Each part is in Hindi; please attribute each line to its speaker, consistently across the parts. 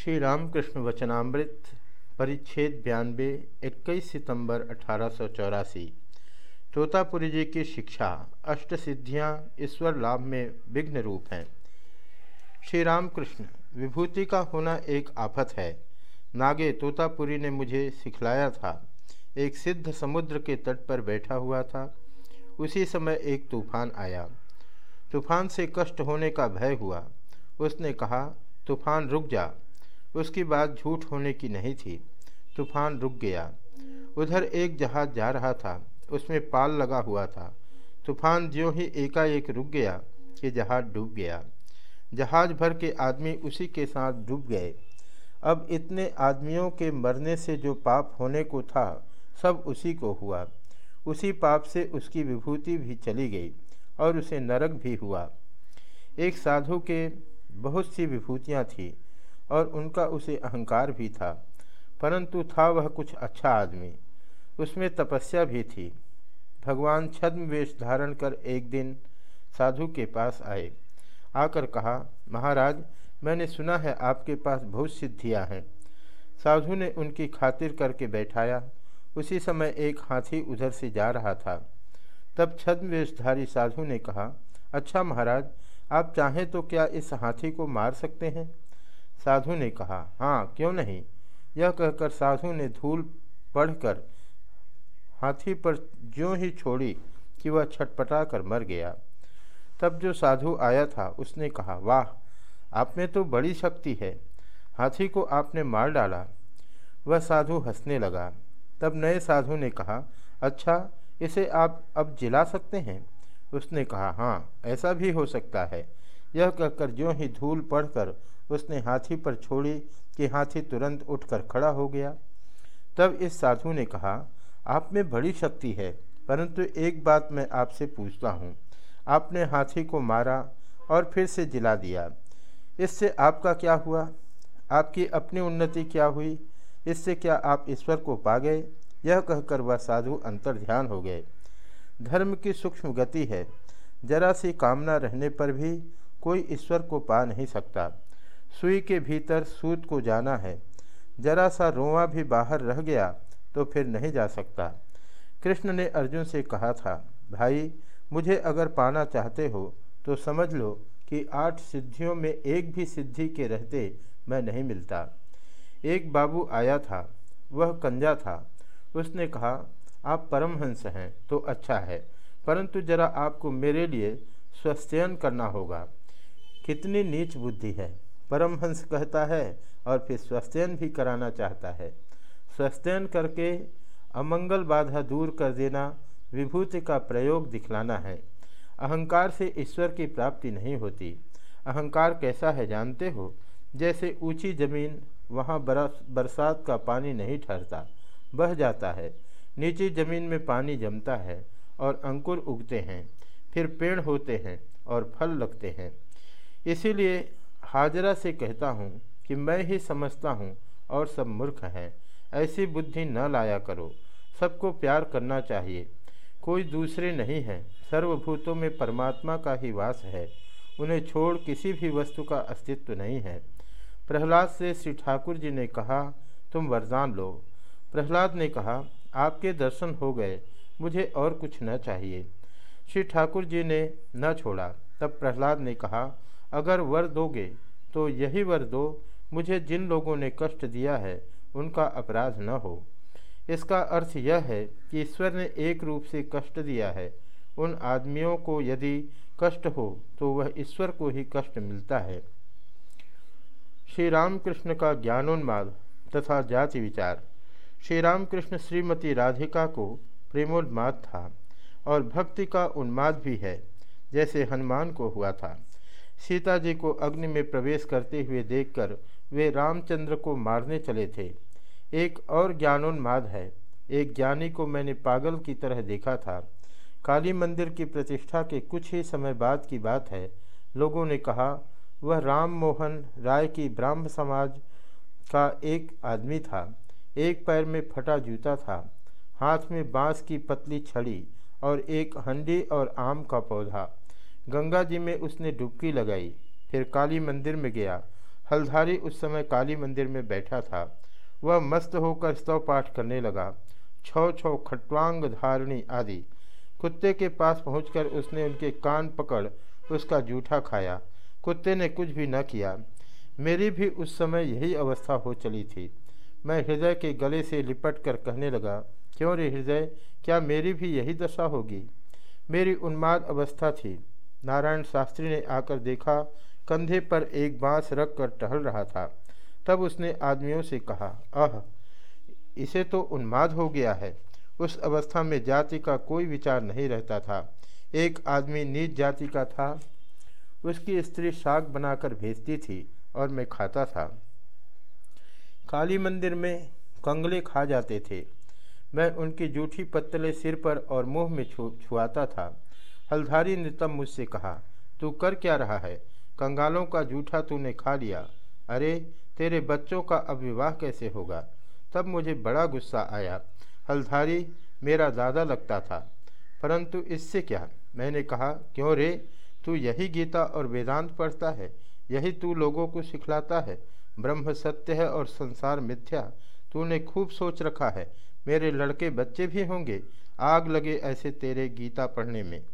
Speaker 1: श्री रामकृष्ण वचनामृत परिच्छेद बयानबे, इक्कीस सितंबर अठारह सौ चौरासी। तोतापुरी जी की शिक्षा, अष्ट सिद्धियाँ ईश्वर लाभ में विघ्न रूप हैं। श्री रामकृष्ण विभूति का होना एक आफत है। नागे तोतापुरी ने मुझे सिखलाया था। एक सिद्ध समुद्र के तट पर बैठा हुआ था। उसी समय एक तूफ़ान आया। तूफ़ान से कष्ट होने का भय हुआ। उसने कहा, तूफ़ान, रुक जा। उसकी बात झूठ होने की नहीं थी। तूफ़ान रुक गया। उधर एक जहाज़ जा रहा था। उसमें पाल लगा हुआ था। तूफ़ान ज्यों ही एकाएक रुक गया कि जहाज़ डूब गया। जहाज़ भर के आदमी उसी के साथ डूब गए। अब इतने आदमियों के मरने से जो पाप होने को था, सब उसी को हुआ। उसी पाप से उसकी विभूति भी चली गई और उसे नरक भी हुआ। एक साधु के बहुत सी विभूतियाँ थीं। और उनका उसे अहंकार भी था, परंतु था वह कुछ अच्छा आदमी। उसमें तपस्या भी थी। भगवान छद्म वेश धारण कर एक दिन साधु के पास आए। आकर कहा, महाराज, मैंने सुना है आपके पास बहुत सिद्धियाँ हैं। साधु ने उनकी खातिर करके बैठाया। उसी समय एक हाथी उधर से जा रहा था। तब छद्मवेशधारी साधु ने कहा अच्छा महाराज, आप चाहें तो क्या इस हाथी को मार सकते हैं? साधु ने कहा हाँ क्यों नहीं? यह कहकर साधु ने धूल पढ़कर हाथी पर ज्यों ही छोड़ी कि वह छटपटा कर मर गया। तब जो साधु आया था, उसने कहा, वाह, आप में तो बड़ी शक्ति है। हाथी को आपने मार डाला। वह साधु हंसने लगा। तब नए साधु ने कहा अच्छा इसे आप अब जिला सकते हैं? उसने कहा हाँ ऐसा भी हो सकता है। यह कहकर ज्यों ही धूल पढ़कर उसने हाथी पर छोड़ी कि हाथी तुरंत उठकर खड़ा हो गया। तब इस साधु ने कहा, आप में बड़ी शक्ति है, परंतु एक बात मैं आपसे पूछता हूँ। आपने हाथी को मारा और फिर से जिला दिया। इससे आपका क्या हुआ? आपकी अपनी उन्नति क्या हुई? इससे क्या आप ईश्वर को पा गए? यह कहकर वह साधु अंतर ध्यान हो गए। धर्म की सूक्ष्म गति है। जरा सी कामना रहने पर भी कोई ईश्वर को पा नहीं सकता। सुई के भीतर सूत को जाना है। जरा सा रोआ भी बाहर रह गया तो फिर नहीं जा सकता। कृष्ण ने अर्जुन से कहा था, भाई, मुझे अगर पाना चाहते हो तो समझ लो कि आठ सिद्धियों में एक भी सिद्धि के रहते मैं नहीं मिलता। एक बाबू आया था, वह कंजा था। उसने कहा, आप परमहंस हैं तो अच्छा है, परंतु जरा आपको मेरे लिए स्वस्थयन करना होगा। कितनी नीच बुद्धि है। परमहंस कहता है और फिर स्वस्थयन भी कराना चाहता है। स्वस्थयन करके अमंगल बाधा दूर कर देना, विभूति का प्रयोग दिखलाना है। अहंकार से ईश्वर की प्राप्ति नहीं होती। अहंकार कैसा है जानते हो? जैसे ऊँची ज़मीन, वहाँ बरस, बरसात का पानी नहीं ठहरता, बह जाता है। नीचे ज़मीन में पानी जमता है और अंकुर उगते हैं, फिर पेड़ होते हैं और फल लगते हैं। इसीलिए हाजरा से कहता हूँ कि मैं ही समझता हूँ और सब मूर्ख हैं। ऐसी बुद्धि न लाया करो। सबको प्यार करना चाहिए। कोई दूसरे नहीं है। सर्वभूतों में परमात्मा का ही वास है। उन्हें छोड़ किसी भी वस्तु का अस्तित्व नहीं है। प्रहलाद से श्री ठाकुर जी ने कहा, तुम वरदान लो। प्रहलाद ने कहा, आपके दर्शन हो गए। मुझे और कुछ न चाहिए। श्री ठाकुर जी ने न छोड़ा। तब प्रहलाद ने कहा अगर वर दोगे तो यही वर दो, मुझे जिन लोगों ने कष्ट दिया है, उनका अपराध न हो। इसका अर्थ यह है कि ईश्वर ने एक रूप से कष्ट दिया है। उन आदमियों को यदि कष्ट हो तो वह ईश्वर को ही कष्ट मिलता है। श्री रामकृष्ण का ज्ञानोन्माद तथा जाति विचार। श्री रामकृष्ण श्रीमती राधिका को प्रेमोन्माद था और भक्ति का उन्माद भी है, जैसे हनुमान को हुआ था। सीता जी को अग्नि में प्रवेश करते हुए देखकर वे रामचंद्र को मारने चले थे। एक और ज्ञानोन्माद है। एक ज्ञानी को मैंने पागल की तरह देखा था। काली मंदिर की प्रतिष्ठा के कुछ ही समय बाद की बात है। लोगों ने कहा, वह राम मोहन राय की ब्राह्म समाज का एक आदमी था। एक पैर में फटा जूता था, हाथ में बाँस की पतली छड़ी और एक हंडी और आम का पौधा। गंगा जी में उसने डुबकी लगाई। फिर काली मंदिर में गया। हल्धारी उस समय काली मंदिर में बैठा था। वह मस्त होकर स्तव पाठ करने लगा। छौ छौ खटवांग धारणी आदि। कुत्ते के पास पहुंचकर उसने उनके कान पकड़ उसका जूठा खाया। कुत्ते ने कुछ भी न किया। मेरी भी उस समय यही अवस्था हो चली थी। मैं हृदय के गले से लिपट कर कहने लगा, क्यों रे हृदय? क्या मेरी भी यही दशा होगी? मेरी उन्माद अवस्था थी। नारायण शास्त्री ने आकर देखा, कंधे पर एक बाँस रख कर टहल रहा था। तब उसने आदमियों से कहा आह इसे तो उन्माद हो गया है। उस अवस्था में जाति का कोई विचार नहीं रहता था। एक आदमी नीच जाति का था। उसकी स्त्री साग बनाकर भेजती थी और मैं खाता था। काली मंदिर में कंगले खा जाते थे। मैं उनकी जूठी पत्तले सिर पर और मुँह में छुआता था। हल्धारी ने तब मुझसे कहा, तू कर क्या रहा है? कंगालों का जूठा तूने खा लिया। अरे, तेरे बच्चों का अब विवाह कैसे होगा? तब मुझे बड़ा गुस्सा आया। हल्धारी, मेरा दादा लगता था। परंतु इससे क्या? मैंने कहा, क्यों रे? तू यही गीता और वेदांत पढ़ता है? यही तू लोगों को सिखलाता है? ब्रह्म सत्य है और संसार मिथ्या। तूने खूब सोच रखा है। मेरे लड़के बच्चे भी होंगे। आग लगे ऐसे तेरे गीता पढ़ने में।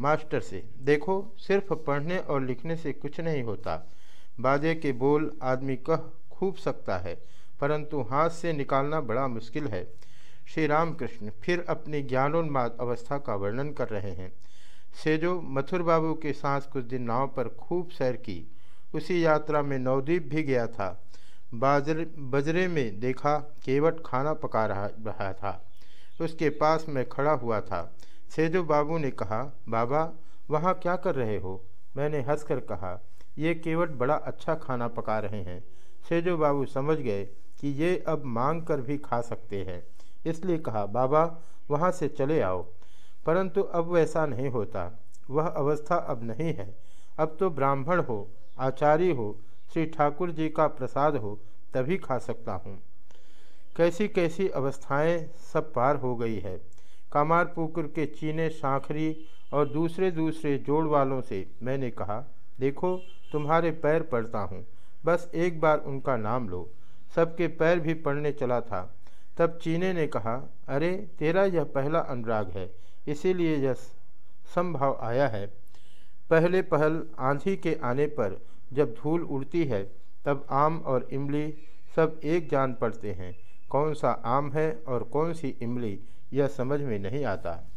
Speaker 1: मास्टर से, देखो, सिर्फ़ पढ़ने और लिखने से कुछ नहीं होता। बाजे के बोल आदमी कह खूब सकता है, परंतु हाथ से निकालना बड़ा मुश्किल है। श्री रामकृष्ण फिर अपनी ज्ञानोन्माद अवस्था का वर्णन कर रहे हैं। सेजो मथुर बाबू के साथ कुछ दिन नाव पर खूब सैर की। उसी यात्रा में नवदीप भी गया था। बाजरे, बजरे में देखा, केवट खाना पका रहा रहा था। उसके पास मैं खड़ा हुआ था। सेजो बाबू ने कहा, बाबा, वहाँ क्या कर रहे हो? मैंने हंसकर कहा, ये केवट बड़ा अच्छा खाना पका रहे हैं। सेजो बाबू समझ गए कि ये अब मांग कर भी खा सकते हैं, इसलिए कहा, बाबा, वहाँ से चले आओ। परंतु अब वैसा नहीं होता, वह अवस्था अब नहीं है। अब तो ब्राह्मण हो, आचार्य हो, श्री ठाकुर जी का प्रसाद हो, तभी खा सकता हूँ। कैसी कैसी अवस्थाएँ सब पार हो गई है। कामार पुकुर के चीने शाखरी और दूसरे दूसरे जोड़ वालों से मैंने कहा, देखो, तुम्हारे पैर पड़ता हूँ। बस एक बार उनका नाम लो। सबके पैर भी पड़ने चला था। तब चीने ने कहा, अरे, तेरा यह पहला अनुराग है। इसीलिए यह संभाव आया है। पहले पहल आंधी के आने पर जब धूल उड़ती है, तब आम और इमली सब एक जान पड़ते हैं। कौन सा आम है और कौन सी इमली यह समझ में नहीं आता।